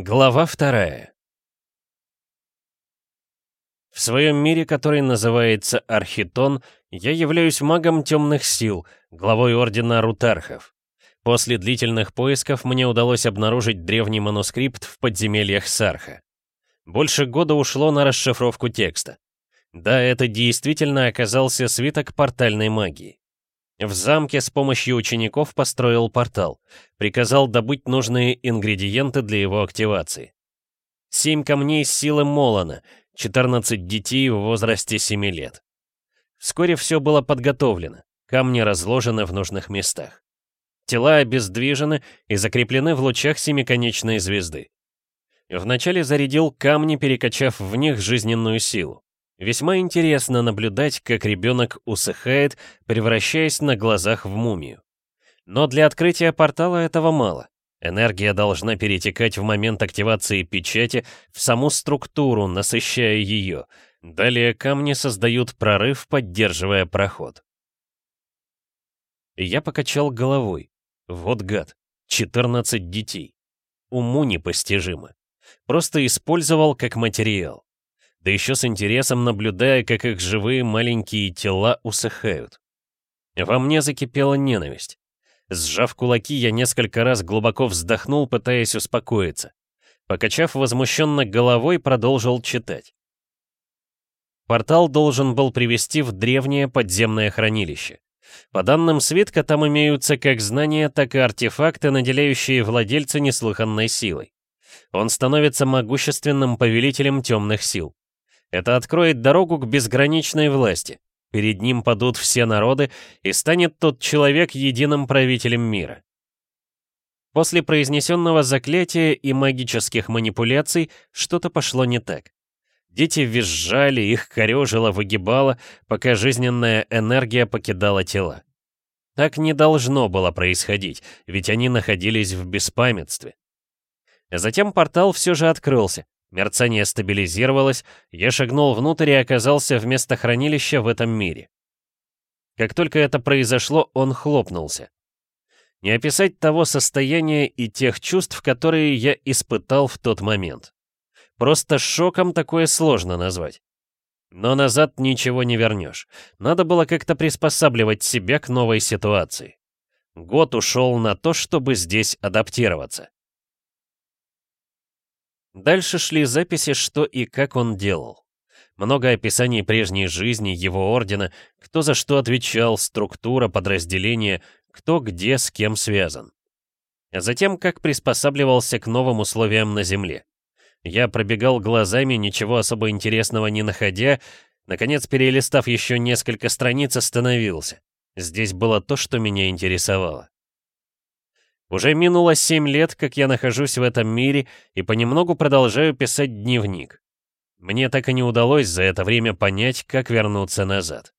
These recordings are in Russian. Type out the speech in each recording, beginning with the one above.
Глава вторая. В своем мире, который называется Архитон, я являюсь магом темных сил, главой Ордена Рутархов. После длительных поисков мне удалось обнаружить древний манускрипт в подземельях Сарха. Больше года ушло на расшифровку текста. Да, это действительно оказался свиток портальной магии. В замке с помощью учеников построил портал, приказал добыть нужные ингредиенты для его активации. Семь камней с силы Молона, 14 детей в возрасте 7 лет. Вскоре все было подготовлено, камни разложены в нужных местах. Тела обездвижены и закреплены в лучах семиконечной звезды. Вначале зарядил камни, перекачав в них жизненную силу. Весьма интересно наблюдать, как ребенок усыхает, превращаясь на глазах в мумию. Но для открытия портала этого мало. Энергия должна перетекать в момент активации печати в саму структуру, насыщая ее. Далее камни создают прорыв, поддерживая проход. Я покачал головой. Вот гад, 14 детей. Уму непостижимо. Просто использовал как материал да еще с интересом наблюдая, как их живые маленькие тела усыхают. Во мне закипела ненависть. Сжав кулаки, я несколько раз глубоко вздохнул, пытаясь успокоиться. Покачав возмущенно головой, продолжил читать. Портал должен был привести в древнее подземное хранилище. По данным свитка, там имеются как знания, так и артефакты, наделяющие владельца неслыханной силой. Он становится могущественным повелителем темных сил. Это откроет дорогу к безграничной власти. Перед ним падут все народы, и станет тот человек единым правителем мира. После произнесенного заклятия и магических манипуляций что-то пошло не так. Дети визжали, их корежило, выгибало, пока жизненная энергия покидала тела. Так не должно было происходить, ведь они находились в беспамятстве. Затем портал все же открылся, Мерцание стабилизировалось, я шагнул внутрь и оказался вместо хранилища в этом мире. Как только это произошло, он хлопнулся. Не описать того состояния и тех чувств, которые я испытал в тот момент. Просто шоком такое сложно назвать. Но назад ничего не вернешь. Надо было как-то приспосабливать себя к новой ситуации. Год ушел на то, чтобы здесь адаптироваться. Дальше шли записи, что и как он делал. Много описаний прежней жизни, его ордена, кто за что отвечал, структура, подразделения, кто где с кем связан. А затем, как приспосабливался к новым условиям на Земле. Я пробегал глазами, ничего особо интересного не находя, наконец, перелистав еще несколько страниц, остановился. Здесь было то, что меня интересовало. Уже минуло семь лет, как я нахожусь в этом мире, и понемногу продолжаю писать дневник. Мне так и не удалось за это время понять, как вернуться назад.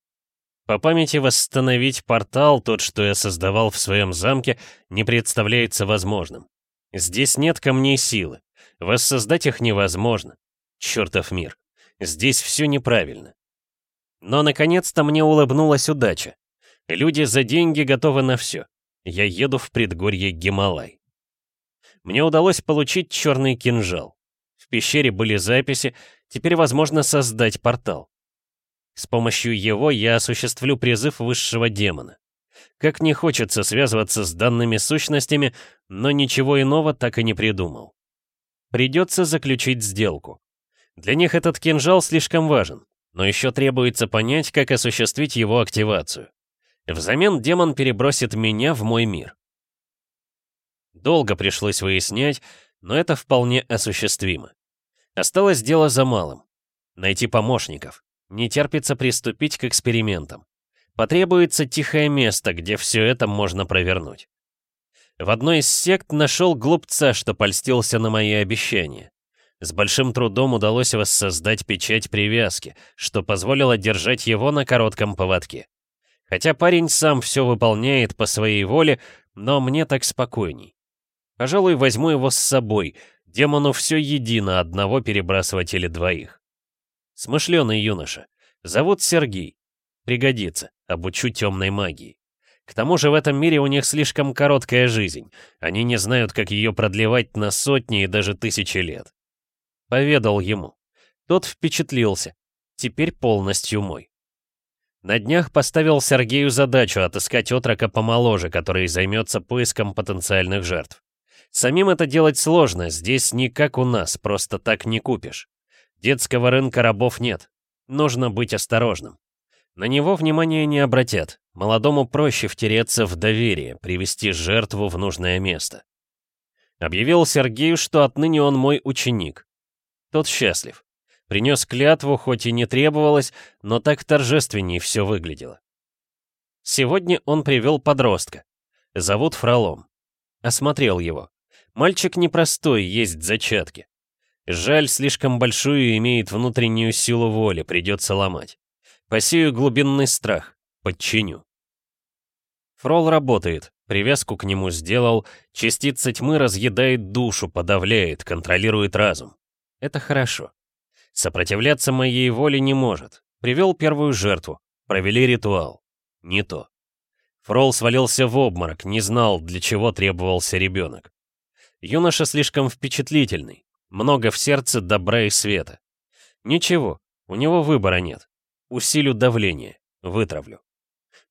По памяти восстановить портал, тот, что я создавал в своем замке, не представляется возможным. Здесь нет камней силы. Воссоздать их невозможно. Чертов мир. Здесь все неправильно. Но наконец-то мне улыбнулась удача. Люди за деньги готовы на все. Я еду в предгорье Гималай. Мне удалось получить черный кинжал. В пещере были записи, теперь возможно создать портал. С помощью его я осуществлю призыв высшего демона. Как не хочется связываться с данными сущностями, но ничего иного так и не придумал. Придется заключить сделку. Для них этот кинжал слишком важен, но еще требуется понять, как осуществить его активацию. Взамен демон перебросит меня в мой мир. Долго пришлось выяснять, но это вполне осуществимо. Осталось дело за малым. Найти помощников. Не терпится приступить к экспериментам. Потребуется тихое место, где все это можно провернуть. В одной из сект нашел глупца, что польстился на мои обещания. С большим трудом удалось воссоздать печать привязки, что позволило держать его на коротком поводке. Хотя парень сам все выполняет по своей воле, но мне так спокойней. Пожалуй, возьму его с собой. Демону все едино одного перебрасывать или двоих. Смышленый юноша. Зовут Сергей. Пригодится. Обучу темной магии. К тому же в этом мире у них слишком короткая жизнь. Они не знают, как ее продлевать на сотни и даже тысячи лет. Поведал ему. Тот впечатлился. Теперь полностью мой. На днях поставил Сергею задачу отыскать отрока помоложе, который займется поиском потенциальных жертв. Самим это делать сложно, здесь не как у нас, просто так не купишь. Детского рынка рабов нет. Нужно быть осторожным. На него внимания не обратят. Молодому проще втереться в доверие, привести жертву в нужное место. Объявил Сергею, что отныне он мой ученик. Тот счастлив. Принес клятву, хоть и не требовалось, но так торжественней все выглядело. Сегодня он привел подростка. Зовут Фролом. Осмотрел его. Мальчик непростой, есть зачатки. Жаль, слишком большую имеет внутреннюю силу воли, придется ломать. Посею глубинный страх, подчиню. Фрол работает, привязку к нему сделал, частица тьмы разъедает душу, подавляет, контролирует разум. Это хорошо. Сопротивляться моей воле не может. Привел первую жертву, провели ритуал. Не то. Фрол свалился в обморок, не знал, для чего требовался ребенок. Юноша слишком впечатлительный, много в сердце добра и света. Ничего, у него выбора нет. Усилю давление, вытравлю.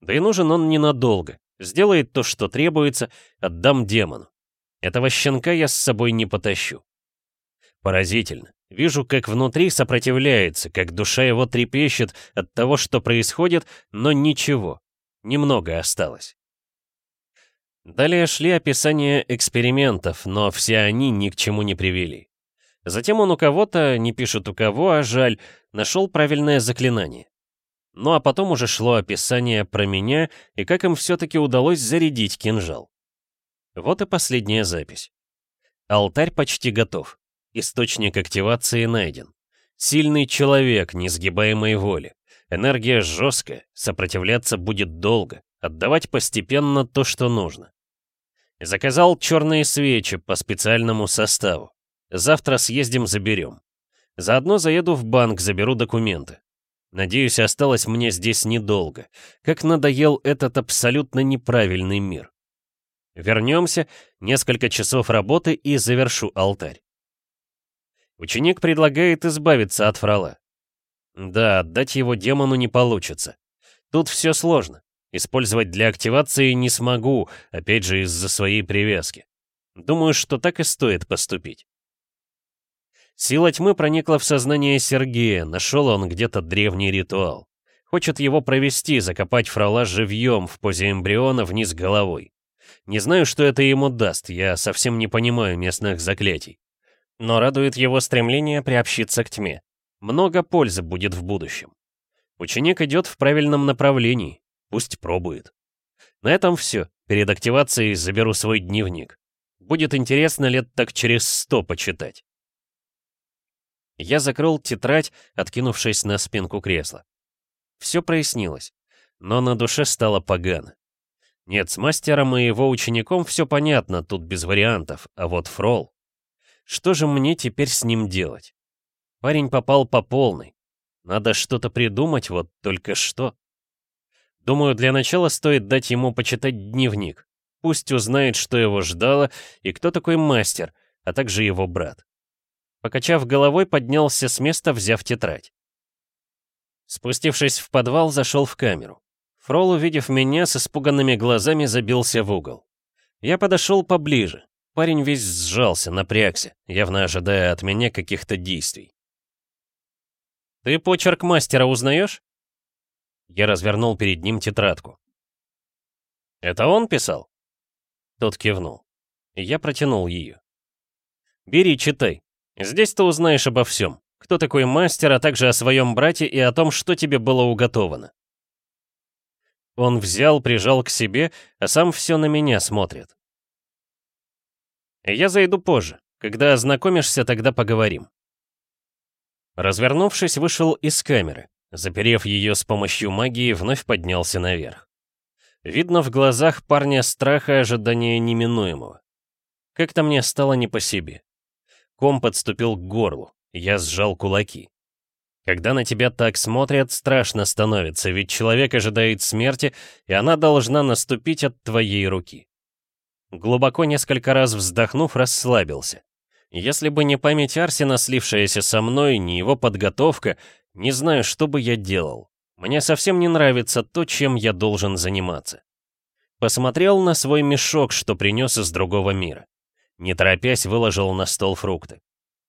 Да и нужен он ненадолго. Сделает то, что требуется, отдам демону. Этого щенка я с собой не потащу. Поразительно. Вижу, как внутри сопротивляется, как душа его трепещет от того, что происходит, но ничего. Немного осталось. Далее шли описания экспериментов, но все они ни к чему не привели. Затем он у кого-то, не пишет у кого, а жаль, нашел правильное заклинание. Ну а потом уже шло описание про меня и как им все-таки удалось зарядить кинжал. Вот и последняя запись. Алтарь почти готов. Источник активации найден. Сильный человек, несгибаемой воли. Энергия жесткая, сопротивляться будет долго, отдавать постепенно то, что нужно. Заказал черные свечи по специальному составу. Завтра съездим заберем. Заодно заеду в банк, заберу документы. Надеюсь, осталось мне здесь недолго. Как надоел этот абсолютно неправильный мир. Вернемся, несколько часов работы и завершу алтарь. Ученик предлагает избавиться от фрала. Да, отдать его демону не получится. Тут все сложно. Использовать для активации не смогу, опять же из-за своей привязки. Думаю, что так и стоит поступить. Сила тьмы проникла в сознание Сергея, нашел он где-то древний ритуал. Хочет его провести, закопать фрала живьем в позе эмбриона вниз головой. Не знаю, что это ему даст, я совсем не понимаю местных заклятий. Но радует его стремление приобщиться к тьме. Много пользы будет в будущем. Ученик идет в правильном направлении, пусть пробует. На этом все. Перед активацией заберу свой дневник. Будет интересно лет так через сто почитать. Я закрыл тетрадь, откинувшись на спинку кресла. Все прояснилось, но на душе стало погано. Нет, с мастером и его учеником все понятно, тут без вариантов, а вот Фрол... Что же мне теперь с ним делать? Парень попал по полной. Надо что-то придумать, вот только что. Думаю, для начала стоит дать ему почитать дневник. Пусть узнает, что его ждало и кто такой мастер, а также его брат. Покачав головой, поднялся с места, взяв тетрадь. Спустившись в подвал, зашел в камеру. Фрол, увидев меня, с испуганными глазами забился в угол. Я подошел поближе. Парень весь сжался, напрягся, явно ожидая от меня каких-то действий. «Ты почерк мастера узнаешь?» Я развернул перед ним тетрадку. «Это он писал?» Тот кивнул. Я протянул ее. «Бери, читай. Здесь ты узнаешь обо всем. Кто такой мастер, а также о своем брате и о том, что тебе было уготовано. Он взял, прижал к себе, а сам все на меня смотрит. Я зайду позже. Когда ознакомишься, тогда поговорим. Развернувшись, вышел из камеры. Заперев ее с помощью магии, вновь поднялся наверх. Видно в глазах парня страха и ожидания неминуемого. Как-то мне стало не по себе. Ком подступил к горлу. Я сжал кулаки. Когда на тебя так смотрят, страшно становится, ведь человек ожидает смерти, и она должна наступить от твоей руки. Глубоко несколько раз вздохнув, расслабился. Если бы не память Арсена, слившаяся со мной, не его подготовка, не знаю, что бы я делал. Мне совсем не нравится то, чем я должен заниматься. Посмотрел на свой мешок, что принес из другого мира. Не торопясь, выложил на стол фрукты.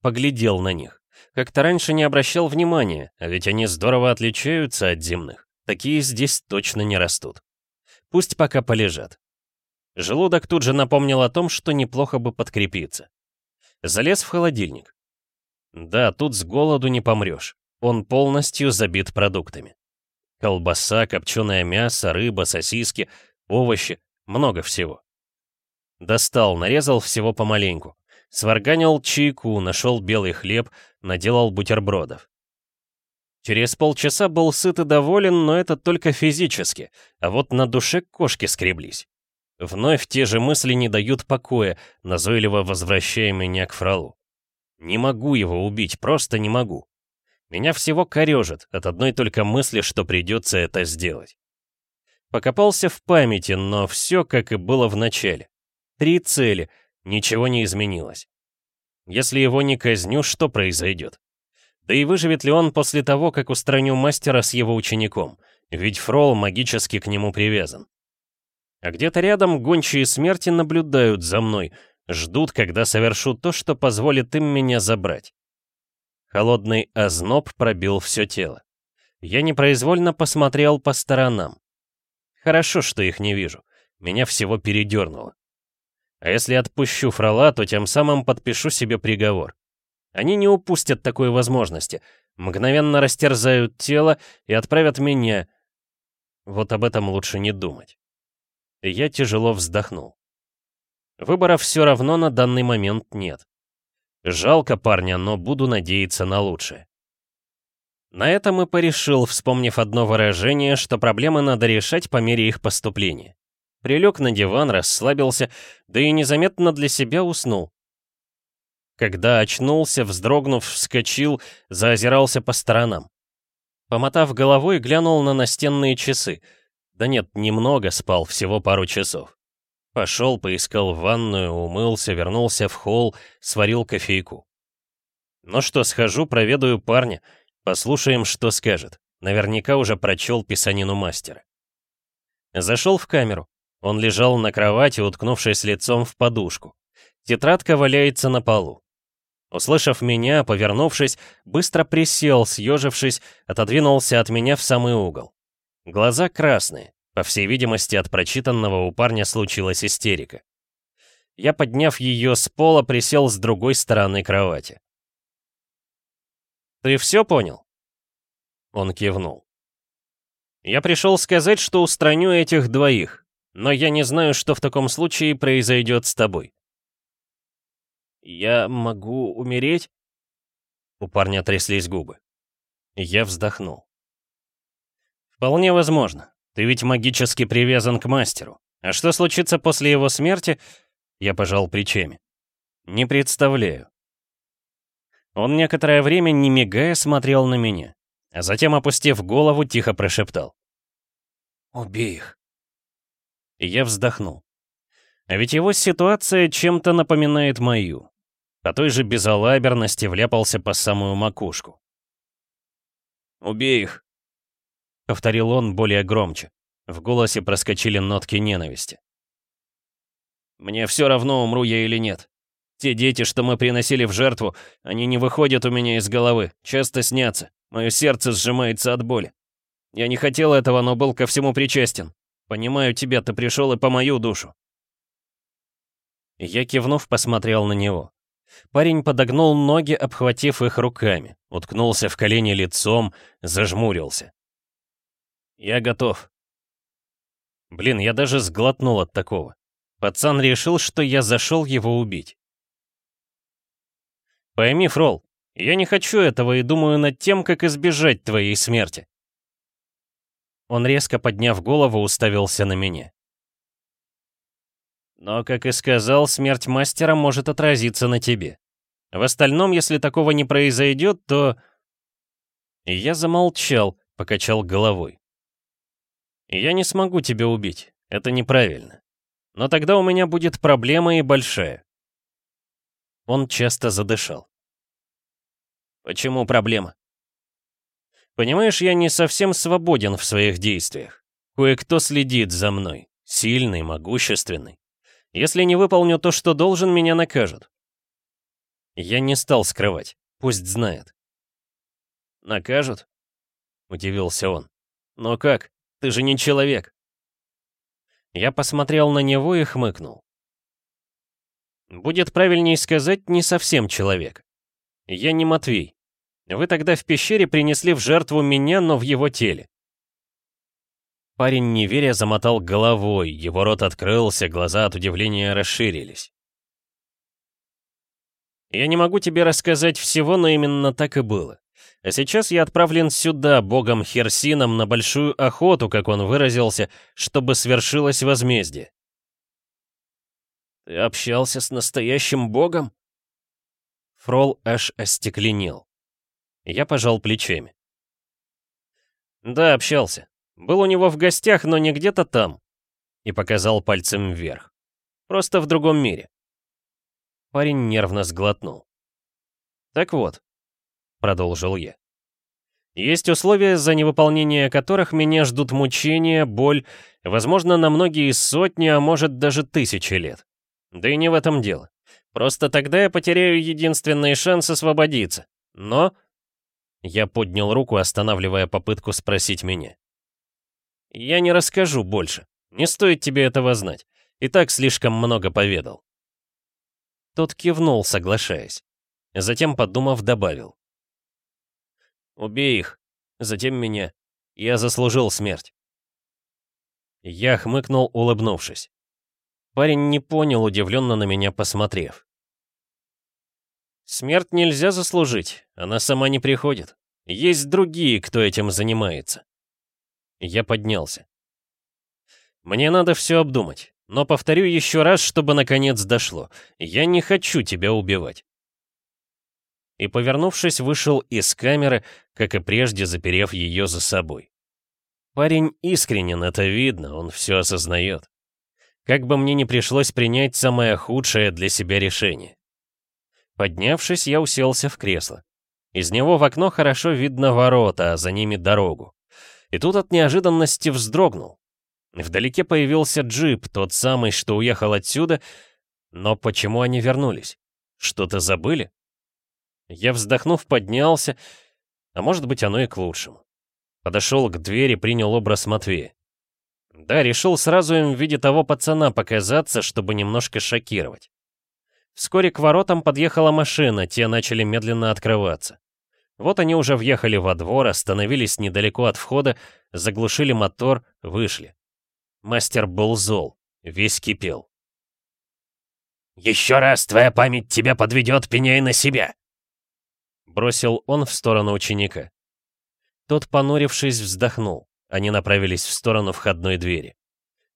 Поглядел на них. Как-то раньше не обращал внимания, а ведь они здорово отличаются от земных. Такие здесь точно не растут. Пусть пока полежат. Желудок тут же напомнил о том, что неплохо бы подкрепиться. Залез в холодильник. Да, тут с голоду не помрешь. Он полностью забит продуктами. Колбаса, копченое мясо, рыба, сосиски, овощи, много всего. Достал, нарезал всего помаленьку. Сварганил чайку, нашел белый хлеб, наделал бутербродов. Через полчаса был сыт и доволен, но это только физически, а вот на душе кошки скреблись. Вновь те же мысли не дают покоя, назойливо возвращая меня к фролу. Не могу его убить, просто не могу. Меня всего корежит от одной только мысли, что придется это сделать. Покопался в памяти, но все как и было в начале. Три цели, Ничего не изменилось. Если его не казню, что произойдет? Да и выживет ли он после того, как устраню мастера с его учеником? Ведь Фрол магически к нему привязан. А где-то рядом гончие смерти наблюдают за мной, ждут, когда совершу то, что позволит им меня забрать. Холодный озноб пробил все тело. Я непроизвольно посмотрел по сторонам. Хорошо, что их не вижу. Меня всего передернуло. А если отпущу Фрола, то тем самым подпишу себе приговор. Они не упустят такой возможности. Мгновенно растерзают тело и отправят меня. Вот об этом лучше не думать. Я тяжело вздохнул. Выбора все равно на данный момент нет. Жалко парня, но буду надеяться на лучшее. На этом и порешил, вспомнив одно выражение, что проблемы надо решать по мере их поступления. Прилег на диван, расслабился, да и незаметно для себя уснул. Когда очнулся, вздрогнув, вскочил, заозирался по сторонам. Помотав головой, глянул на настенные часы. Да нет, немного спал, всего пару часов. Пошел, поискал ванную, умылся, вернулся в холл, сварил кофейку. Ну что, схожу, проведаю парня, послушаем, что скажет. Наверняка уже прочел писанину мастера. Зашел в камеру. Он лежал на кровати, уткнувшись лицом в подушку. Тетрадка валяется на полу. Услышав меня, повернувшись, быстро присел, съежившись, отодвинулся от меня в самый угол. Глаза красные. По всей видимости, от прочитанного у парня случилась истерика. Я, подняв ее с пола, присел с другой стороны кровати. «Ты все понял?» Он кивнул. «Я пришел сказать, что устраню этих двоих. Но я не знаю, что в таком случае произойдет с тобой. Я могу умереть? У парня тряслись губы. Я вздохнул. Вполне возможно. Ты ведь магически привязан к мастеру. А что случится после его смерти? Я пожал плечами. Не представляю. Он некоторое время, не мигая, смотрел на меня, а затем, опустив голову, тихо прошептал. «Убей их и я вздохнул. А ведь его ситуация чем-то напоминает мою. По той же безалаберности вляпался по самую макушку. «Убей их!» — повторил он более громче. В голосе проскочили нотки ненависти. «Мне все равно, умру я или нет. Те дети, что мы приносили в жертву, они не выходят у меня из головы, часто снятся. Мое сердце сжимается от боли. Я не хотел этого, но был ко всему причастен. Понимаю тебя, ты пришел и по мою душу. Я кивнув, посмотрел на него. Парень подогнул ноги, обхватив их руками, уткнулся в колени лицом, зажмурился. «Я готов». Блин, я даже сглотнул от такого. Пацан решил, что я зашел его убить. Пойми, Фрол, я не хочу этого и думаю над тем, как избежать твоей смерти. Он резко подняв голову, уставился на меня. Но, как и сказал, смерть мастера может отразиться на тебе. В остальном, если такого не произойдет, то... Я замолчал, покачал головой. «Я не смогу тебя убить, это неправильно. Но тогда у меня будет проблема и большая». Он часто задышал. «Почему проблема?» «Понимаешь, я не совсем свободен в своих действиях. Кое-кто следит за мной, сильный, могущественный. Если не выполню то, что должен, меня накажут». Я не стал скрывать, пусть знает. «Накажут?» — удивился он. «Но как? Ты же не человек!» Я посмотрел на него и хмыкнул. Будет правильнее сказать, не совсем человек. Я не Матвей. Вы тогда в пещере принесли в жертву меня, но в его теле. Парень, неверя, замотал головой, его рот открылся, глаза от удивления расширились. Я не могу тебе рассказать всего, но именно так и было. А сейчас я отправлен сюда, богом Херсином, на большую охоту, как он выразился, чтобы свершилось возмездие. Ты общался с настоящим богом? Фрол аж остекленел. Я пожал плечами. Да, общался. Был у него в гостях, но не где-то там. И показал пальцем вверх. Просто в другом мире. Парень нервно сглотнул. Так вот, — продолжил я. Есть условия, за невыполнение которых меня ждут мучения, боль, возможно, на многие сотни, а может даже тысячи лет. Да и не в этом дело. Просто тогда я потеряю единственный шанс освободиться. Но... Я поднял руку, останавливая попытку спросить меня. Я не расскажу больше. Не стоит тебе этого знать. И так слишком много поведал. Тот кивнул, соглашаясь. Затем, подумав, добавил. Убей их. Затем меня. Я заслужил смерть. Я хмыкнул, улыбнувшись. Парень не понял, удивленно на меня посмотрев. Смерть нельзя заслужить, она сама не приходит. Есть другие, кто этим занимается. Я поднялся. Мне надо все обдумать, но повторю еще раз, чтобы наконец дошло. Я не хочу тебя убивать и, повернувшись, вышел из камеры, как и прежде заперев ее за собой. Парень искренен, это видно, он все осознает. Как бы мне ни пришлось принять самое худшее для себя решение. Поднявшись, я уселся в кресло. Из него в окно хорошо видно ворота, а за ними дорогу. И тут от неожиданности вздрогнул. Вдалеке появился джип, тот самый, что уехал отсюда, но почему они вернулись? Что-то забыли? Я, вздохнув, поднялся, а может быть оно и к лучшему. Подошел к двери, принял образ Матвея. Да, решил сразу им в виде того пацана показаться, чтобы немножко шокировать. Вскоре к воротам подъехала машина, те начали медленно открываться. Вот они уже въехали во двор, остановились недалеко от входа, заглушили мотор, вышли. Мастер был зол, весь кипел. «Еще раз твоя память тебя подведет, пеняй на себя!» Бросил он в сторону ученика. Тот, понурившись, вздохнул. Они направились в сторону входной двери.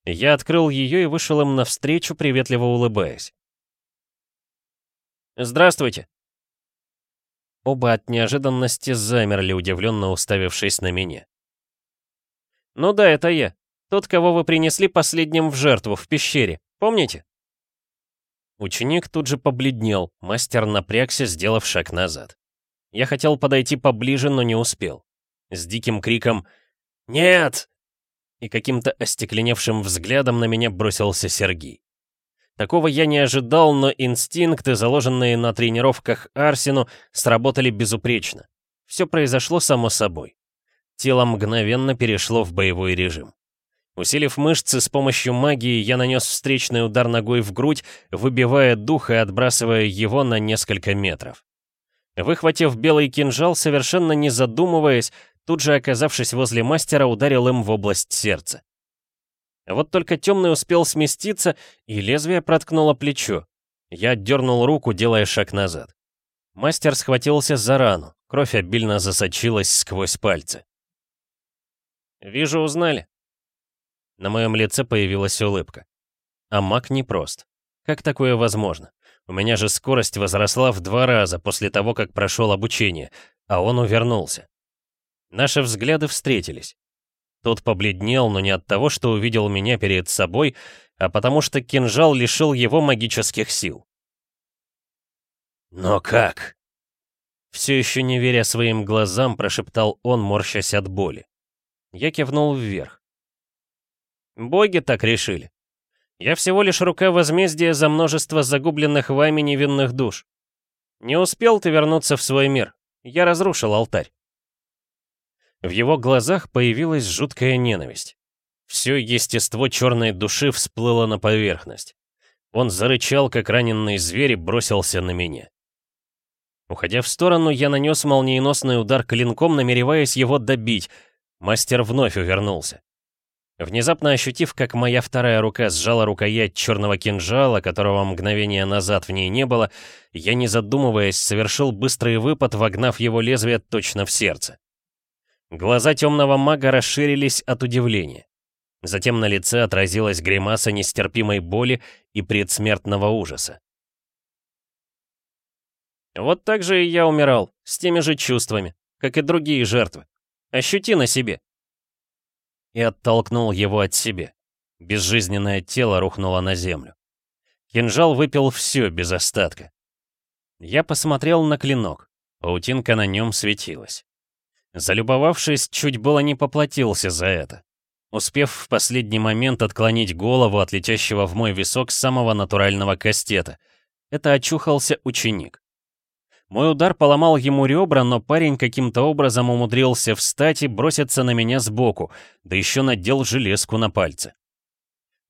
Я открыл ее и вышел им навстречу, приветливо улыбаясь. «Здравствуйте!» Оба от неожиданности замерли, удивленно уставившись на меня. «Ну да, это я. Тот, кого вы принесли последним в жертву в пещере. Помните?» Ученик тут же побледнел, мастер напрягся, сделав шаг назад. Я хотел подойти поближе, но не успел. С диким криком «Нет!» и каким-то остекленевшим взглядом на меня бросился Сергей. Такого я не ожидал, но инстинкты, заложенные на тренировках Арсену, сработали безупречно. Все произошло само собой. Тело мгновенно перешло в боевой режим. Усилив мышцы с помощью магии, я нанес встречный удар ногой в грудь, выбивая дух и отбрасывая его на несколько метров. Выхватив белый кинжал, совершенно не задумываясь, тут же оказавшись возле мастера, ударил им в область сердца. Вот только темный успел сместиться, и лезвие проткнуло плечо. Я отдернул руку, делая шаг назад. Мастер схватился за рану, кровь обильно засочилась сквозь пальцы. «Вижу, узнали». На моем лице появилась улыбка. А маг непрост. Как такое возможно? У меня же скорость возросла в два раза после того, как прошел обучение, а он увернулся. Наши взгляды встретились. Тот побледнел, но не от того, что увидел меня перед собой, а потому что кинжал лишил его магических сил. «Но как?» Все еще не веря своим глазам, прошептал он, морщась от боли. Я кивнул вверх. «Боги так решили. Я всего лишь рука возмездия за множество загубленных вами невинных душ. Не успел ты вернуться в свой мир. Я разрушил алтарь». В его глазах появилась жуткая ненависть. Все естество черной души всплыло на поверхность. Он зарычал, как раненый зверь, и бросился на меня. Уходя в сторону, я нанес молниеносный удар клинком, намереваясь его добить. Мастер вновь увернулся. Внезапно ощутив, как моя вторая рука сжала рукоять черного кинжала, которого мгновение назад в ней не было, я, не задумываясь, совершил быстрый выпад, вогнав его лезвие точно в сердце. Глаза темного мага расширились от удивления. Затем на лице отразилась гримаса нестерпимой боли и предсмертного ужаса. Вот так же и я умирал, с теми же чувствами, как и другие жертвы. Ощути на себе. И оттолкнул его от себя. Безжизненное тело рухнуло на землю. Кинжал выпил все без остатка. Я посмотрел на клинок. Паутинка на нем светилась. Залюбовавшись, чуть было не поплатился за это. Успев в последний момент отклонить голову от летящего в мой висок самого натурального кастета. Это очухался ученик. Мой удар поломал ему ребра, но парень каким-то образом умудрился встать и броситься на меня сбоку, да еще надел железку на пальцы.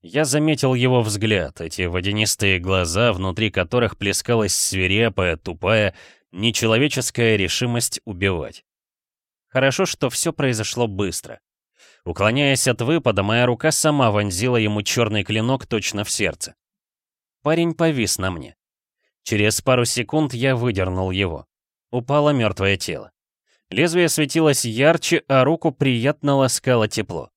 Я заметил его взгляд, эти водянистые глаза, внутри которых плескалась свирепая, тупая, нечеловеческая решимость убивать. Хорошо, что все произошло быстро. Уклоняясь от выпада, моя рука сама вонзила ему черный клинок точно в сердце. Парень повис на мне. Через пару секунд я выдернул его. Упало мертвое тело. Лезвие светилось ярче, а руку приятно ласкало тепло.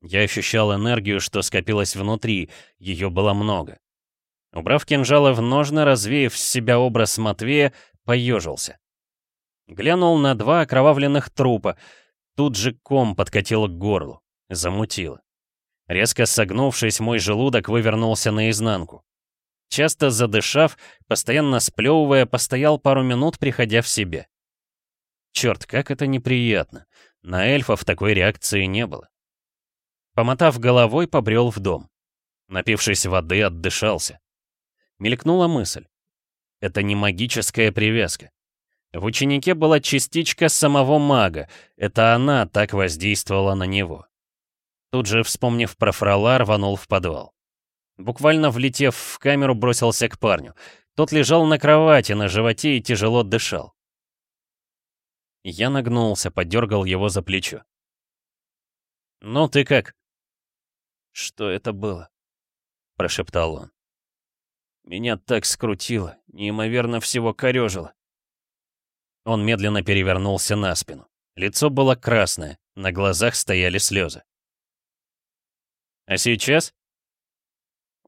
Я ощущал энергию, что скопилось внутри, ее было много. Убрав кинжалы в ножны, развеяв с себя образ Матвея, поежился. Глянул на два окровавленных трупа. Тут же ком подкатил к горлу. Замутило. Резко согнувшись, мой желудок вывернулся наизнанку. Часто задышав, постоянно сплевывая, постоял пару минут, приходя в себя. Черт, как это неприятно. На эльфов такой реакции не было. Помотав головой, побрел в дом. Напившись воды, отдышался. Мелькнула мысль. Это не магическая привязка. В ученике была частичка самого мага, это она так воздействовала на него. Тут же, вспомнив про фрала, рванул в подвал. Буквально влетев в камеру, бросился к парню. Тот лежал на кровати, на животе и тяжело дышал. Я нагнулся, подергал его за плечо. «Ну ты как?» «Что это было?» — прошептал он. «Меня так скрутило, неимоверно всего корежило». Он медленно перевернулся на спину. Лицо было красное, на глазах стояли слезы. «А сейчас?»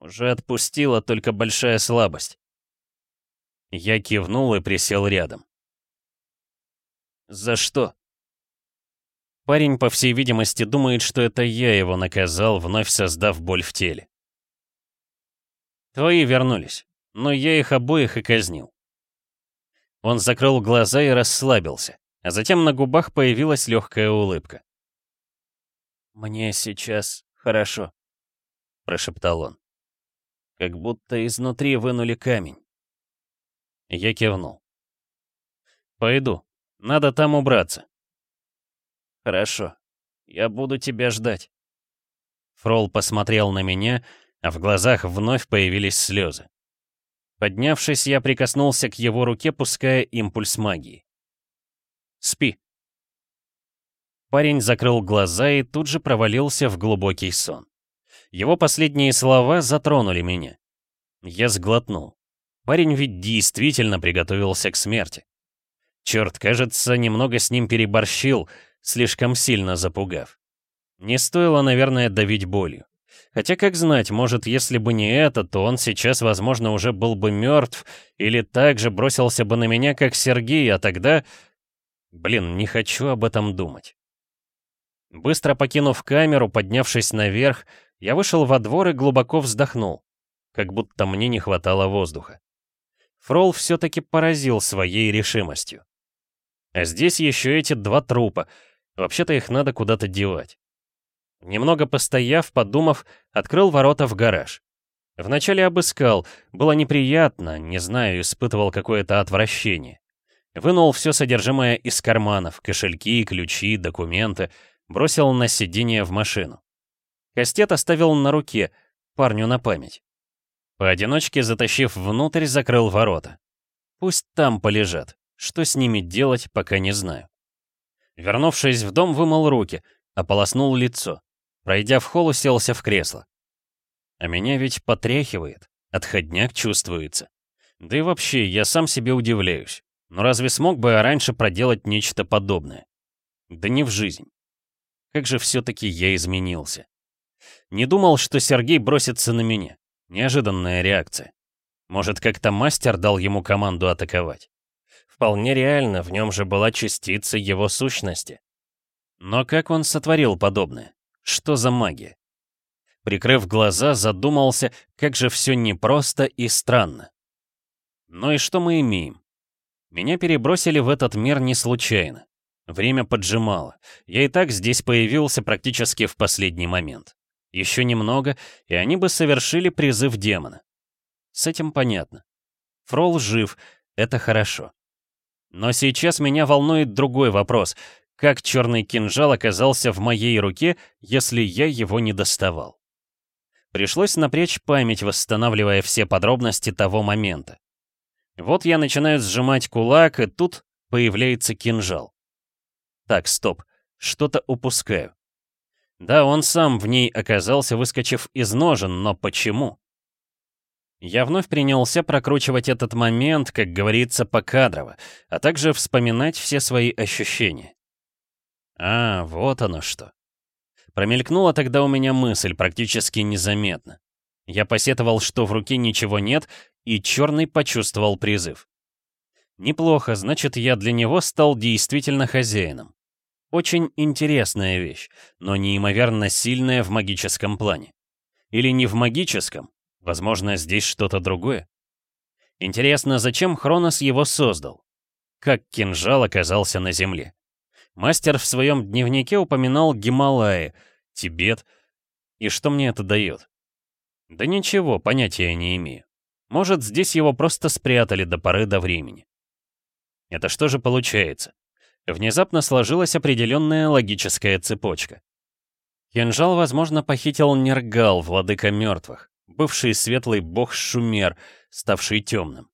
Уже отпустила только большая слабость. Я кивнул и присел рядом. «За что?» Парень, по всей видимости, думает, что это я его наказал, вновь создав боль в теле. Твои вернулись, но я их обоих и казнил. Он закрыл глаза и расслабился, а затем на губах появилась легкая улыбка. «Мне сейчас хорошо», — прошептал он как будто изнутри вынули камень. Я кивнул. «Пойду. Надо там убраться». «Хорошо. Я буду тебя ждать». Фрол посмотрел на меня, а в глазах вновь появились слезы. Поднявшись, я прикоснулся к его руке, пуская импульс магии. «Спи». Парень закрыл глаза и тут же провалился в глубокий сон. Его последние слова затронули меня. Я сглотнул. Парень ведь действительно приготовился к смерти. Черт, кажется, немного с ним переборщил, слишком сильно запугав. Не стоило, наверное, давить болью. Хотя, как знать, может, если бы не это, то он сейчас, возможно, уже был бы мертв или так же бросился бы на меня, как Сергей, а тогда... Блин, не хочу об этом думать. Быстро покинув камеру, поднявшись наверх, я вышел во двор и глубоко вздохнул, как будто мне не хватало воздуха. Фрол все-таки поразил своей решимостью. А здесь еще эти два трупа. Вообще-то их надо куда-то девать. Немного постояв, подумав, открыл ворота в гараж. Вначале обыскал, было неприятно, не знаю, испытывал какое-то отвращение. Вынул все содержимое из карманов, кошельки, ключи, документы, бросил на сиденье в машину. Кастет оставил на руке, парню на память. Поодиночке, затащив внутрь, закрыл ворота. Пусть там полежат. Что с ними делать, пока не знаю. Вернувшись в дом, вымыл руки, ополоснул лицо. Пройдя в холл, уселся в кресло. А меня ведь потряхивает, отходняк чувствуется. Да и вообще, я сам себе удивляюсь. Но разве смог бы я раньше проделать нечто подобное? Да не в жизнь. Как же все-таки я изменился. Не думал, что Сергей бросится на меня. Неожиданная реакция. Может, как-то мастер дал ему команду атаковать? Вполне реально, в нем же была частица его сущности. Но как он сотворил подобное? Что за магия? Прикрыв глаза, задумался, как же все непросто и странно. Ну и что мы имеем? Меня перебросили в этот мир не случайно. Время поджимало. Я и так здесь появился практически в последний момент. Еще немного, и они бы совершили призыв демона. С этим понятно. Фрол жив, это хорошо. Но сейчас меня волнует другой вопрос. Как черный кинжал оказался в моей руке, если я его не доставал? Пришлось напрячь память, восстанавливая все подробности того момента. Вот я начинаю сжимать кулак, и тут появляется кинжал. Так, стоп, что-то упускаю. Да, он сам в ней оказался, выскочив из ножен, но почему? Я вновь принялся прокручивать этот момент, как говорится, покадрово, а также вспоминать все свои ощущения. А, вот оно что. Промелькнула тогда у меня мысль, практически незаметно. Я посетовал, что в руке ничего нет, и черный почувствовал призыв. Неплохо, значит, я для него стал действительно хозяином. Очень интересная вещь, но неимоверно сильная в магическом плане. Или не в магическом, возможно, здесь что-то другое. Интересно, зачем Хронос его создал? Как кинжал оказался на Земле? Мастер в своем дневнике упоминал Гималаи, Тибет. И что мне это дает? Да ничего, понятия не имею. Может, здесь его просто спрятали до поры до времени. Это что же получается? Внезапно сложилась определенная логическая цепочка. Кинжал, возможно, похитил Нергал, владыка мертвых, бывший светлый бог Шумер, ставший темным.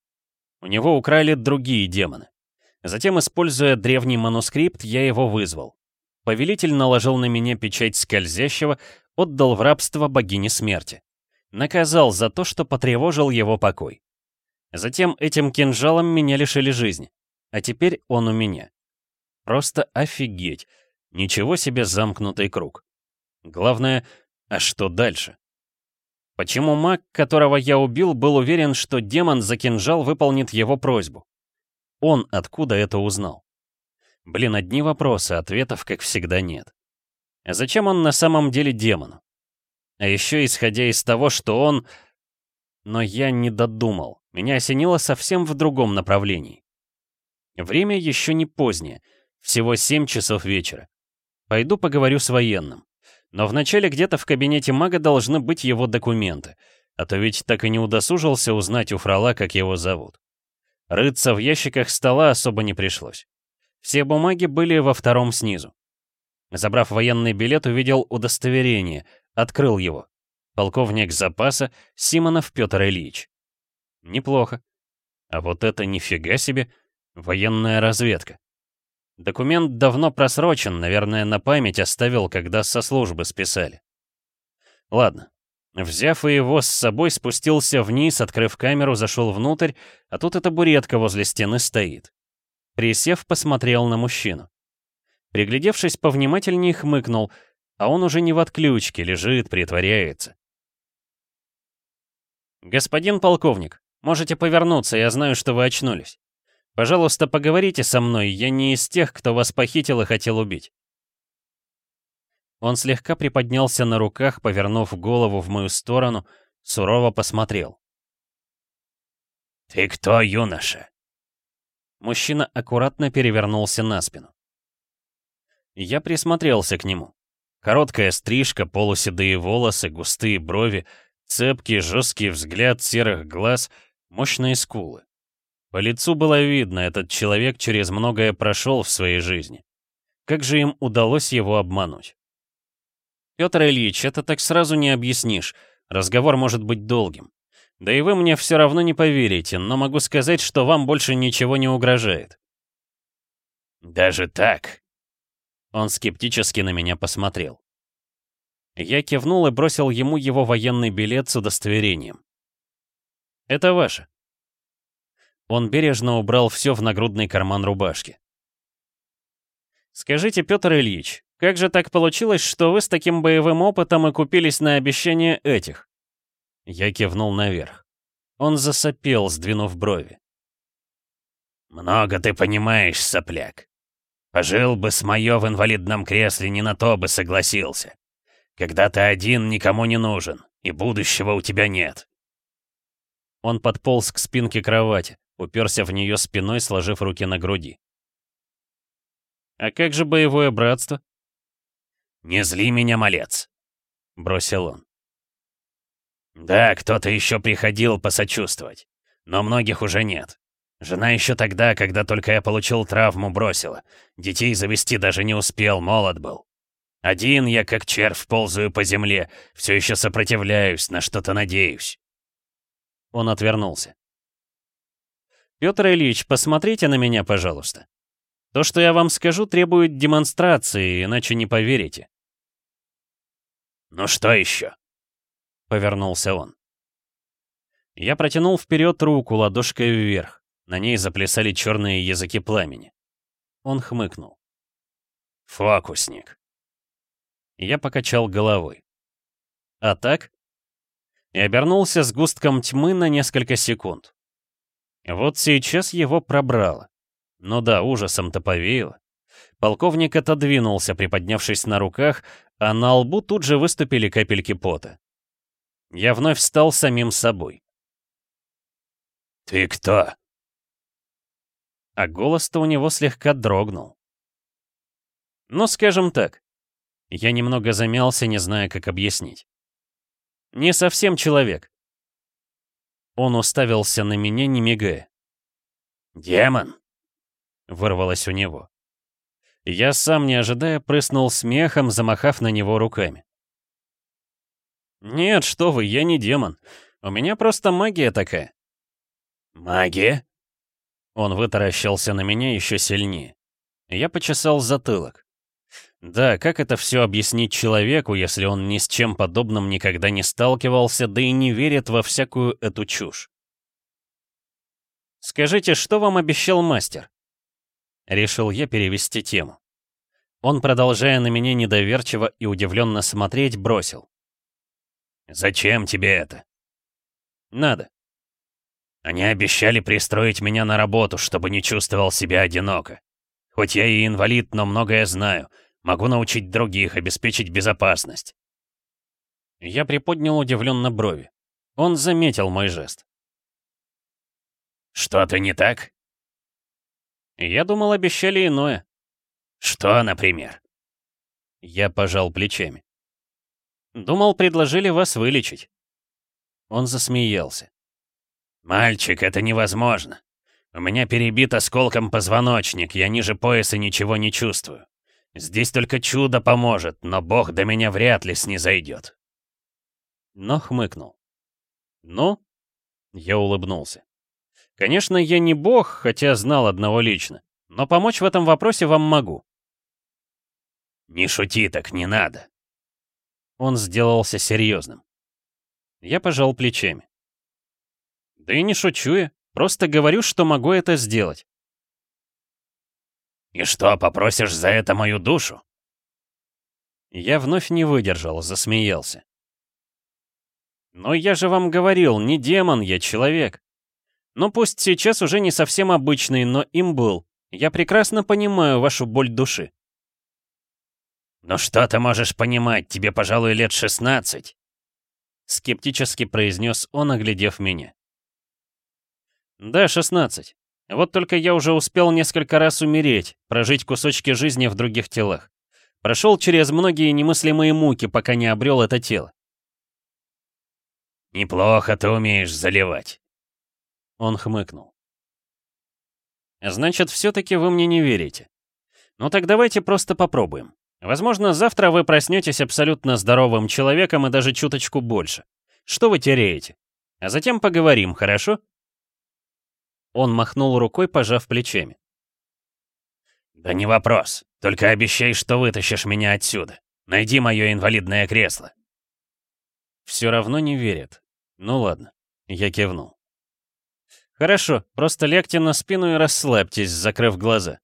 У него украли другие демоны. Затем, используя древний манускрипт, я его вызвал. Повелитель наложил на меня печать скользящего, отдал в рабство богине смерти. Наказал за то, что потревожил его покой. Затем этим кинжалом меня лишили жизни. А теперь он у меня. Просто офигеть. Ничего себе замкнутый круг. Главное, а что дальше? Почему маг, которого я убил, был уверен, что демон за кинжал выполнит его просьбу? Он откуда это узнал? Блин, одни вопросы, ответов, как всегда, нет. А зачем он на самом деле демону? А еще исходя из того, что он... Но я не додумал. Меня осенило совсем в другом направлении. Время еще не позднее — всего 7 часов вечера. Пойду поговорю с военным. Но вначале где-то в кабинете мага должны быть его документы, а то ведь так и не удосужился узнать у Фрала, как его зовут. Рыться в ящиках стола особо не пришлось. Все бумаги были во втором снизу. Забрав военный билет, увидел удостоверение, открыл его. Полковник запаса Симонов Петр Ильич. Неплохо. А вот это нифига себе, военная разведка. Документ давно просрочен, наверное, на память оставил, когда со службы списали. Ладно. Взяв его с собой, спустился вниз, открыв камеру, зашел внутрь, а тут эта буретка возле стены стоит. Присев, посмотрел на мужчину. Приглядевшись повнимательнее, хмыкнул, а он уже не в отключке, лежит, притворяется. «Господин полковник, можете повернуться, я знаю, что вы очнулись. Пожалуйста, поговорите со мной, я не из тех, кто вас похитил и хотел убить». Он слегка приподнялся на руках, повернув голову в мою сторону, сурово посмотрел. «Ты кто, юноша?» Мужчина аккуратно перевернулся на спину. Я присмотрелся к нему. Короткая стрижка, полуседые волосы, густые брови, цепкий, жесткий взгляд серых глаз, мощные скулы. По лицу было видно, этот человек через многое прошел в своей жизни. Как же им удалось его обмануть? Петр Ильич, это так сразу не объяснишь. Разговор может быть долгим. Да и вы мне все равно не поверите, но могу сказать, что вам больше ничего не угрожает. Даже так? Он скептически на меня посмотрел. Я кивнул и бросил ему его военный билет с удостоверением. «Это ваше». Он бережно убрал все в нагрудный карман рубашки. «Скажите, Петр Ильич, как же так получилось, что вы с таким боевым опытом и купились на обещание этих?» Я кивнул наверх. Он засопел, сдвинув брови. «Много ты понимаешь, сопляк. Пожил бы с моё в инвалидном кресле, не на то бы согласился. Когда ты один, никому не нужен, и будущего у тебя нет». Он подполз к спинке кровати, уперся в нее спиной, сложив руки на груди. «А как же боевое братство?» «Не зли меня, малец», — бросил он. «Да, кто-то еще приходил посочувствовать, но многих уже нет. Жена еще тогда, когда только я получил травму, бросила. Детей завести даже не успел, молод был. Один я, как червь, ползаю по земле, все еще сопротивляюсь, на что-то надеюсь». Он отвернулся. «Петр Ильич, посмотрите на меня, пожалуйста. То, что я вам скажу, требует демонстрации, иначе не поверите». «Ну что еще?» — повернулся он. Я протянул вперед руку ладошкой вверх. На ней заплясали черные языки пламени. Он хмыкнул. «Фокусник». Я покачал головой. «А так?» И обернулся с густком тьмы на несколько секунд. Вот сейчас его пробрало. Ну да, ужасом-то повеяло. Полковник отодвинулся, приподнявшись на руках, а на лбу тут же выступили капельки пота. Я вновь стал самим собой. «Ты кто?» А голос-то у него слегка дрогнул. Ну, скажем так. Я немного замялся, не зная, как объяснить. Не совсем человек. Он уставился на меня, не мигая. «Демон!» — вырвалось у него. Я сам, не ожидая, прыснул смехом, замахав на него руками. «Нет, что вы, я не демон. У меня просто магия такая». «Магия?» Он вытаращился на меня еще сильнее. Я почесал затылок. Да, как это все объяснить человеку, если он ни с чем подобным никогда не сталкивался, да и не верит во всякую эту чушь? «Скажите, что вам обещал мастер?» Решил я перевести тему. Он, продолжая на меня недоверчиво и удивленно смотреть, бросил. «Зачем тебе это?» «Надо». «Они обещали пристроить меня на работу, чтобы не чувствовал себя одиноко. Хоть я и инвалид, но многое знаю. Могу научить других, обеспечить безопасность». Я приподнял удивленно брови. Он заметил мой жест. «Что-то не так?» Я думал, обещали иное. Что, например? Я пожал плечами. Думал, предложили вас вылечить. Он засмеялся. «Мальчик, это невозможно. У меня перебит осколком позвоночник, я ниже пояса ничего не чувствую. Здесь только чудо поможет, но Бог до меня вряд ли снизойдет». Но хмыкнул. «Ну?» Я улыбнулся. Конечно, я не бог, хотя знал одного лично, но помочь в этом вопросе вам могу. Не шути так, не надо. Он сделался серьезным. Я пожал плечами. Да и не шучу я, просто говорю, что могу это сделать. И что, попросишь за это мою душу? Я вновь не выдержал, засмеялся. Но я же вам говорил, не демон, я человек. Ну пусть сейчас уже не совсем обычный, но им был. Я прекрасно понимаю вашу боль души. «Ну что ты можешь понимать? Тебе, пожалуй, лет 16 Скептически произнес он, оглядев меня. «Да, 16. Вот только я уже успел несколько раз умереть, прожить кусочки жизни в других телах. Прошел через многие немыслимые муки, пока не обрел это тело. «Неплохо ты умеешь заливать», — он хмыкнул. «Значит, все-таки вы мне не верите. Ну так давайте просто попробуем. Возможно, завтра вы проснетесь абсолютно здоровым человеком и даже чуточку больше. Что вы теряете? А затем поговорим, хорошо?» Он махнул рукой, пожав плечами. «Да не вопрос. Только обещай, что вытащишь меня отсюда. Найди мое инвалидное кресло». Все равно не верит. Ну ладно, я кивнул. Хорошо, просто лягте на спину и расслабьтесь, закрыв глаза.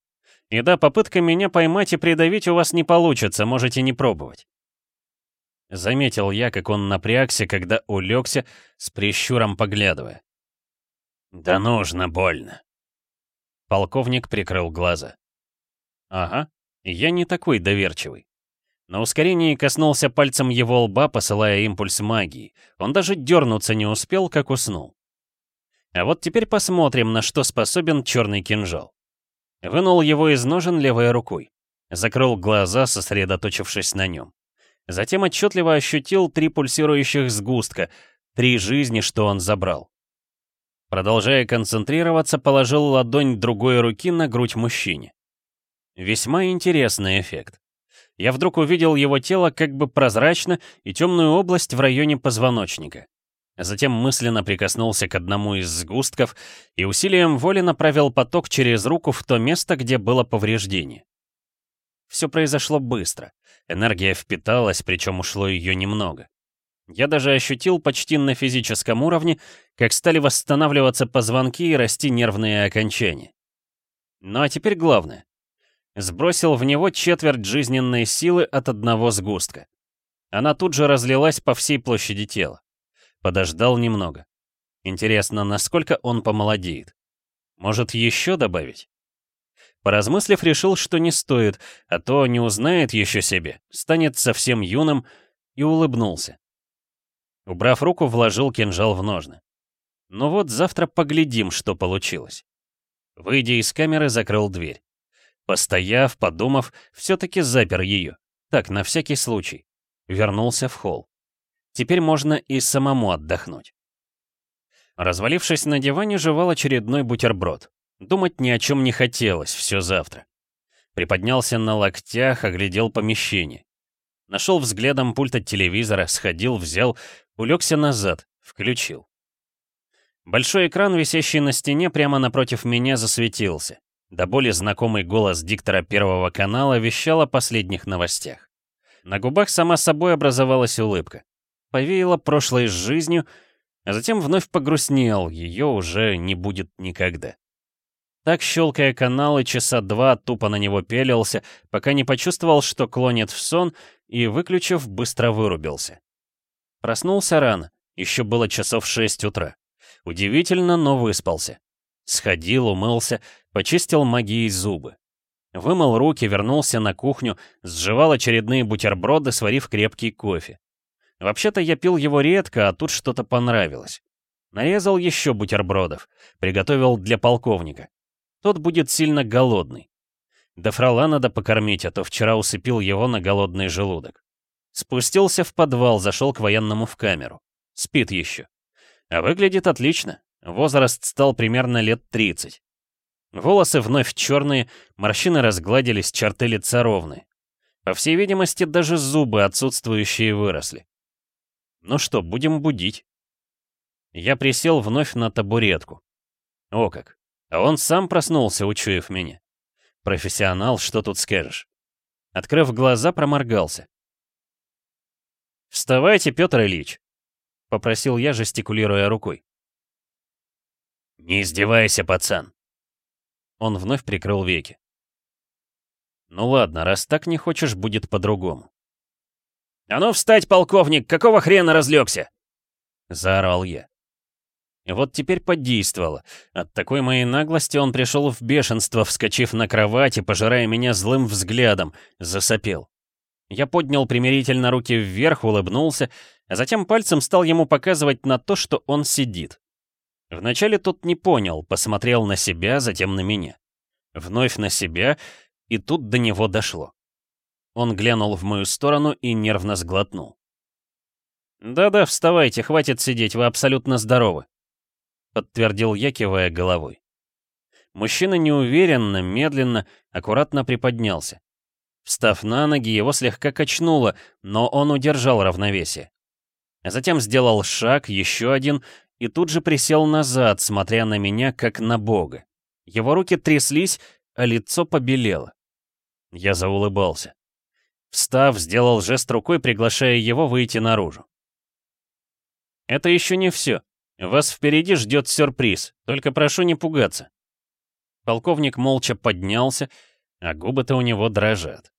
И да, попытка меня поймать и придавить у вас не получится, можете не пробовать. Заметил я, как он напрягся, когда улегся, с прищуром поглядывая. «Да нужно больно». Полковник прикрыл глаза. «Ага, я не такой доверчивый». На ускорении коснулся пальцем его лба, посылая импульс магии. Он даже дернуться не успел, как уснул. А вот теперь посмотрим, на что способен черный кинжал. Вынул его из ножен левой рукой. Закрыл глаза, сосредоточившись на нем. Затем отчетливо ощутил три пульсирующих сгустка, три жизни, что он забрал. Продолжая концентрироваться, положил ладонь другой руки на грудь мужчине. Весьма интересный эффект. Я вдруг увидел его тело как бы прозрачно и темную область в районе позвоночника. Затем мысленно прикоснулся к одному из сгустков и усилием воли направил поток через руку в то место, где было повреждение. Все произошло быстро. Энергия впиталась, причем ушло ее немного. Я даже ощутил почти на физическом уровне, как стали восстанавливаться позвонки и расти нервные окончания. Ну а теперь главное. Сбросил в него четверть жизненной силы от одного сгустка. Она тут же разлилась по всей площади тела. Подождал немного. Интересно, насколько он помолодеет. Может, еще добавить? Поразмыслив, решил, что не стоит, а то не узнает еще себе, станет совсем юным, и улыбнулся. Убрав руку, вложил кинжал в ножны. Ну вот, завтра поглядим, что получилось. Выйдя из камеры, закрыл дверь. Постояв, подумав, все-таки запер ее. Так, на всякий случай. Вернулся в холл. Теперь можно и самому отдохнуть. Развалившись на диване, жевал очередной бутерброд. Думать ни о чем не хотелось, все завтра. Приподнялся на локтях, оглядел помещение. Нашел взглядом пульт от телевизора, сходил, взял, улегся назад, включил. Большой экран, висящий на стене прямо напротив меня, засветился. До боли знакомый голос диктора Первого канала вещал о последних новостях. На губах сама собой образовалась улыбка. Повеяло прошлой жизнью, а затем вновь погрустнел, ее уже не будет никогда. Так, щелкая каналы, часа два тупо на него пелился, пока не почувствовал, что клонит в сон, и, выключив, быстро вырубился. Проснулся рано, еще было часов шесть утра. Удивительно, но выспался. Сходил, умылся, почистил магией зубы. Вымыл руки, вернулся на кухню, сживал очередные бутерброды, сварив крепкий кофе. Вообще-то я пил его редко, а тут что-то понравилось. Нарезал еще бутербродов, приготовил для полковника. Тот будет сильно голодный. До фрала надо покормить, а то вчера усыпил его на голодный желудок. Спустился в подвал, зашел к военному в камеру. Спит еще. А выглядит отлично. Возраст стал примерно лет 30. Волосы вновь черные, морщины разгладились, черты лица ровные. По всей видимости, даже зубы отсутствующие выросли. Ну что, будем будить. Я присел вновь на табуретку. О как. А он сам проснулся, учуяв меня. Профессионал, что тут скажешь. Открыв глаза, проморгался. «Вставайте, Петр Ильич!» — попросил я, жестикулируя рукой. «Не издевайся, пацан!» Он вновь прикрыл веки. «Ну ладно, раз так не хочешь, будет по-другому». «А ну встать, полковник! Какого хрена разлегся?» — заорал я. Вот теперь подействовало. От такой моей наглости он пришел в бешенство, вскочив на кровать и пожирая меня злым взглядом, засопел. Я поднял примирительно руки вверх, улыбнулся, а затем пальцем стал ему показывать на то, что он сидит. Вначале тот не понял, посмотрел на себя, затем на меня. Вновь на себя, и тут до него дошло. Он глянул в мою сторону и нервно сглотнул. «Да-да, вставайте, хватит сидеть, вы абсолютно здоровы», — подтвердил я, кивая головой. Мужчина неуверенно, медленно, аккуратно приподнялся. Встав на ноги, его слегка качнуло, но он удержал равновесие. Затем сделал шаг, еще один, и тут же присел назад, смотря на меня, как на бога. Его руки тряслись, а лицо побелело. Я заулыбался. Встав, сделал жест рукой, приглашая его выйти наружу. «Это еще не все. Вас впереди ждет сюрприз, только прошу не пугаться». Полковник молча поднялся, а губы-то у него дрожат.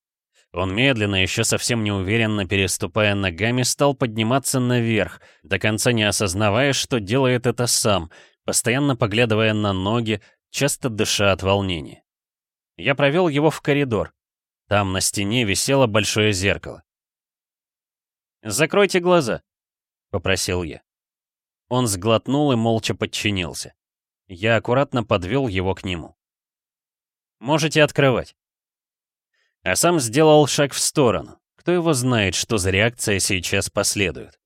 Он медленно, еще совсем неуверенно переступая ногами, стал подниматься наверх, до конца не осознавая, что делает это сам, постоянно поглядывая на ноги, часто дыша от волнения. Я провел его в коридор. Там на стене висело большое зеркало. «Закройте глаза», — попросил я. Он сглотнул и молча подчинился. Я аккуратно подвел его к нему. «Можете открывать» а сам сделал шаг в сторону. Кто его знает, что за реакция сейчас последует.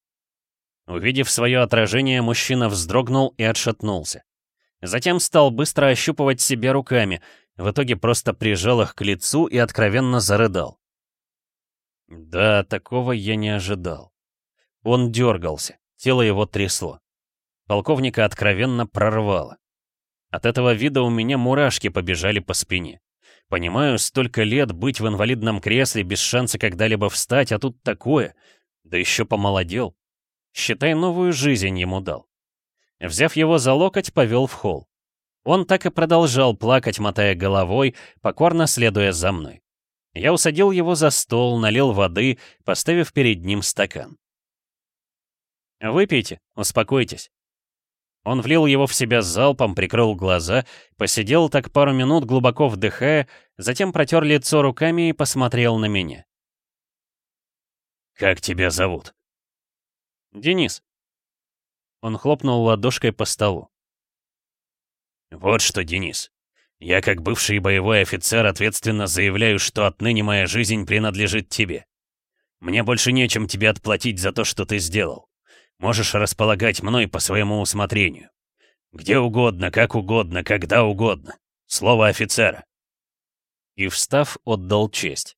Увидев свое отражение, мужчина вздрогнул и отшатнулся. Затем стал быстро ощупывать себя руками, в итоге просто прижал их к лицу и откровенно зарыдал. Да, такого я не ожидал. Он дергался, тело его трясло. Полковника откровенно прорвало. От этого вида у меня мурашки побежали по спине. Понимаю, столько лет быть в инвалидном кресле без шанса когда-либо встать, а тут такое. Да еще помолодел. Считай, новую жизнь ему дал. Взяв его за локоть, повел в холл. Он так и продолжал плакать, мотая головой, покорно следуя за мной. Я усадил его за стол, налил воды, поставив перед ним стакан. «Выпейте, успокойтесь. Он влил его в себя залпом, прикрыл глаза, посидел так пару минут, глубоко вдыхая, затем протер лицо руками и посмотрел на меня. «Как тебя зовут?» «Денис». Он хлопнул ладошкой по столу. «Вот что, Денис. Я, как бывший боевой офицер, ответственно заявляю, что отныне моя жизнь принадлежит тебе. Мне больше нечем тебе отплатить за то, что ты сделал. Можешь располагать мной по своему усмотрению. Где угодно, как угодно, когда угодно. Слово офицера. И, встав, отдал честь.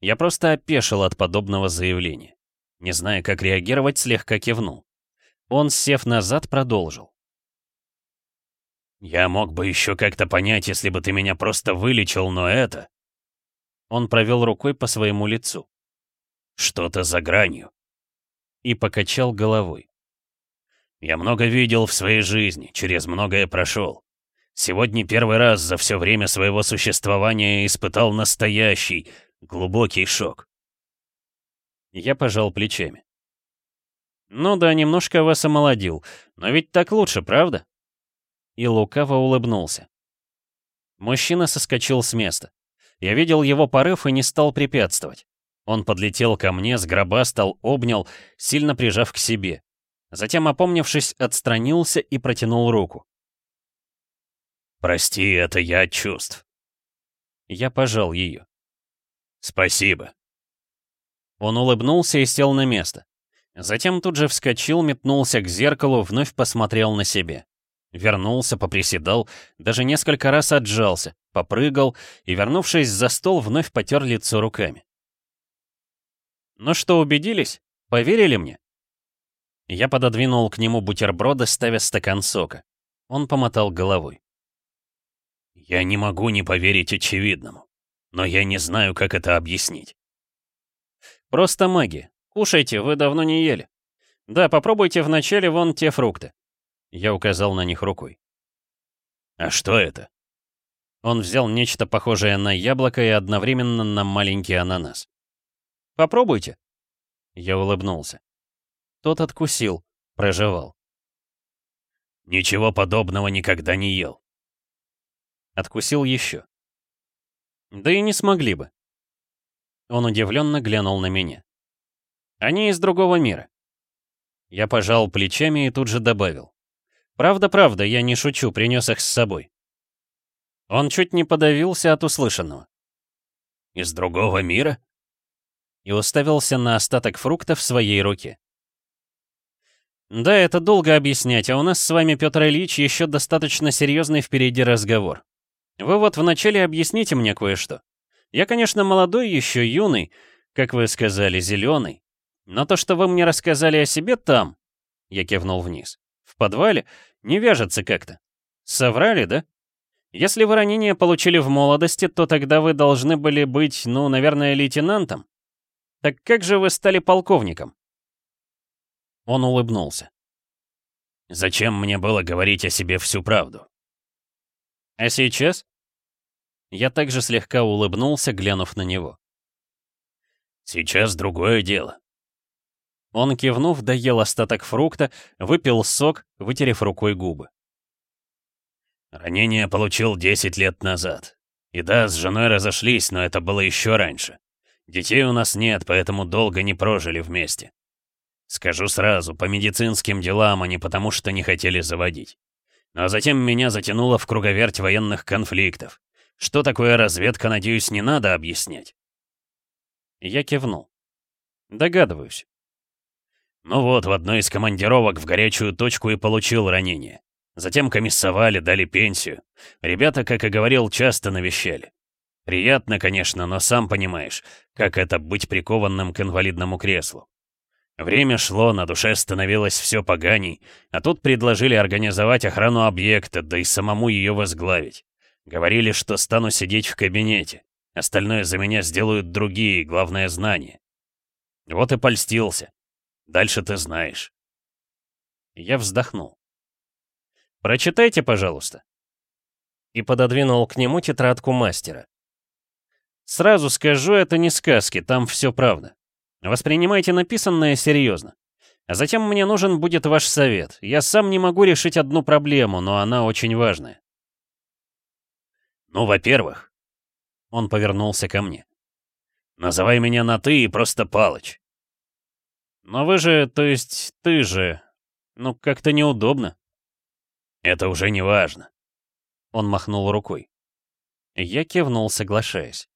Я просто опешил от подобного заявления. Не зная, как реагировать, слегка кивнул. Он, сев назад, продолжил. «Я мог бы еще как-то понять, если бы ты меня просто вылечил, но это...» Он провел рукой по своему лицу. «Что-то за гранью и покачал головой. «Я много видел в своей жизни, через многое прошел. Сегодня первый раз за все время своего существования испытал настоящий, глубокий шок». Я пожал плечами. «Ну да, немножко вас омолодил, но ведь так лучше, правда?» И лукаво улыбнулся. Мужчина соскочил с места. Я видел его порыв и не стал препятствовать. Он подлетел ко мне, сгробастал, обнял, сильно прижав к себе. Затем, опомнившись, отстранился и протянул руку. «Прости, это я чувств». Я пожал ее. «Спасибо». Он улыбнулся и сел на место. Затем тут же вскочил, метнулся к зеркалу, вновь посмотрел на себя. Вернулся, поприседал, даже несколько раз отжался, попрыгал и, вернувшись за стол, вновь потер лицо руками. «Ну что, убедились? Поверили мне?» Я пододвинул к нему бутерброды, ставя стакан сока. Он помотал головой. «Я не могу не поверить очевидному, но я не знаю, как это объяснить». «Просто магия. Кушайте, вы давно не ели. Да, попробуйте вначале вон те фрукты». Я указал на них рукой. «А что это?» Он взял нечто похожее на яблоко и одновременно на маленький ананас. Попробуйте». Я улыбнулся. Тот откусил, прожевал. Ничего подобного никогда не ел. Откусил еще. Да и не смогли бы. Он удивленно глянул на меня. Они из другого мира. Я пожал плечами и тут же добавил. Правда-правда, я не шучу, принес их с собой. Он чуть не подавился от услышанного. «Из другого мира?» И уставился на остаток фрукта в своей руке. «Да, это долго объяснять, а у нас с вами, Петр Ильич, еще достаточно серьезный впереди разговор. Вы вот вначале объясните мне кое-что. Я, конечно, молодой еще, юный, как вы сказали, зеленый. Но то, что вы мне рассказали о себе там, я кивнул вниз, в подвале, не вяжется как-то. Соврали, да? Если вы ранение получили в молодости, то тогда вы должны были быть, ну, наверное, лейтенантом. Так как же вы стали полковником? Он улыбнулся. Зачем мне было говорить о себе всю правду? А сейчас? Я также слегка улыбнулся, глянув на него. Сейчас другое дело. Он, кивнув, доел остаток фрукта, выпил сок, вытерев рукой губы. Ранение получил 10 лет назад. И да, с женой разошлись, но это было еще раньше. Детей у нас нет, поэтому долго не прожили вместе. Скажу сразу, по медицинским делам, а не потому, что не хотели заводить. Но затем меня затянуло в круговерть военных конфликтов. Что такое разведка, надеюсь, не надо объяснять. Я кивнул. Догадываюсь. Ну вот, в одной из командировок в горячую точку и получил ранение. Затем комиссовали, дали пенсию. Ребята, как и говорил, часто навещали. Приятно, конечно, но сам понимаешь, как это быть прикованным к инвалидному креслу. Время шло, на душе становилось все поганей, а тут предложили организовать охрану объекта, да и самому ее возглавить. Говорили, что стану сидеть в кабинете. Остальное за меня сделают другие, главное знание. Вот и польстился. Дальше ты знаешь. Я вздохнул. «Прочитайте, пожалуйста». И пододвинул к нему тетрадку мастера. «Сразу скажу, это не сказки, там все правда. Воспринимайте написанное серьезно. А затем мне нужен будет ваш совет. Я сам не могу решить одну проблему, но она очень важная. Ну, во-первых, он повернулся ко мне. Называй меня на «ты» и просто Палыч. Но вы же, то есть ты же, ну как-то неудобно. Это уже не важно. Он махнул рукой. Я кивнул, соглашаясь.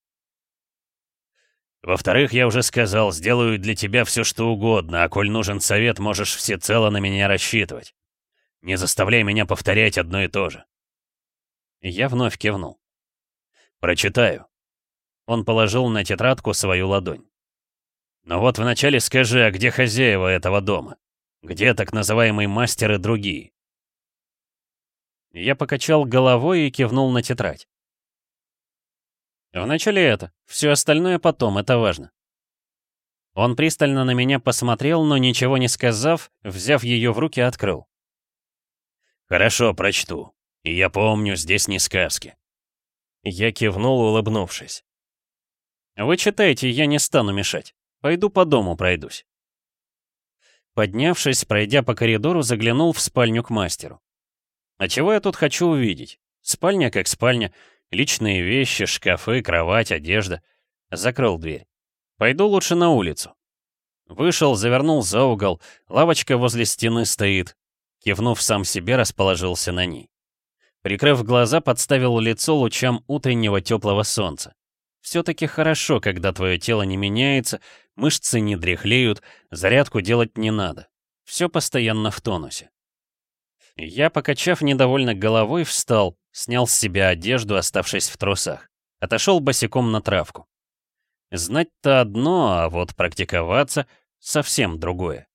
Во-вторых, я уже сказал, сделаю для тебя все, что угодно, а коль нужен совет, можешь всецело на меня рассчитывать. Не заставляй меня повторять одно и то же. Я вновь кивнул. Прочитаю. Он положил на тетрадку свою ладонь. Но вот вначале скажи, а где хозяева этого дома? Где так называемый мастер и другие? Я покачал головой и кивнул на тетрадь. Вначале это, все остальное потом, это важно. Он пристально на меня посмотрел, но ничего не сказав, взяв ее в руки, открыл. «Хорошо, прочту. И я помню, здесь не сказки». Я кивнул, улыбнувшись. «Вы читайте, я не стану мешать. Пойду по дому пройдусь». Поднявшись, пройдя по коридору, заглянул в спальню к мастеру. А чего я тут хочу увидеть? Спальня как спальня, Личные вещи, шкафы, кровать, одежда. Закрыл дверь. Пойду лучше на улицу. Вышел, завернул за угол, лавочка возле стены стоит. Кивнув сам себе, расположился на ней. Прикрыв глаза, подставил лицо лучам утреннего теплого солнца. Все-таки хорошо, когда твое тело не меняется, мышцы не дряхлеют, зарядку делать не надо. Все постоянно в тонусе. Я, покачав недовольно головой, встал, снял с себя одежду, оставшись в трусах. Отошел босиком на травку. Знать-то одно, а вот практиковаться — совсем другое.